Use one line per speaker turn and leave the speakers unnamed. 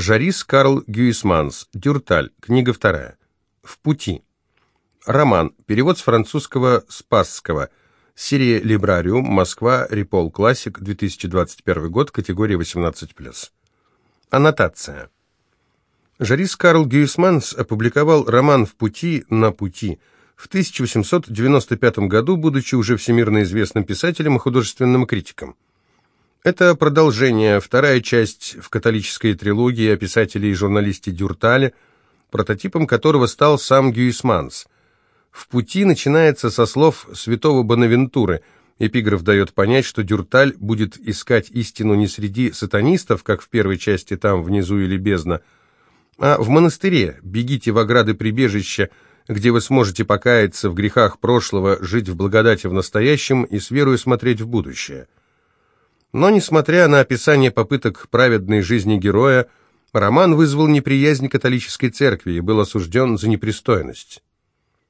Жарис Карл Гюисманс. Дюрталь. Книга вторая. В пути. Роман. Перевод с французского Спасского. Серия Либрариум. Москва. Репол Классик. 2021 год. Категория 18+. Аннотация. Жарис Карл Гюисманс опубликовал роман «В пути на пути» в 1895 году, будучи уже всемирно известным писателем и художественным критиком. Это продолжение, вторая часть в католической трилогии о писателе и журналисте Дюртале, прототипом которого стал сам Гюисманс. «В пути» начинается со слов святого Бонавентуры. Эпиграф дает понять, что Дюрталь будет искать истину не среди сатанистов, как в первой части «Там внизу или бездна», а в монастыре «Бегите в ограды прибежища», где вы сможете покаяться в грехах прошлого, жить в благодати в настоящем и с верой смотреть в будущее. Но, несмотря на описание попыток праведной жизни героя, роман вызвал неприязнь католической церкви и был осужден за непристойность.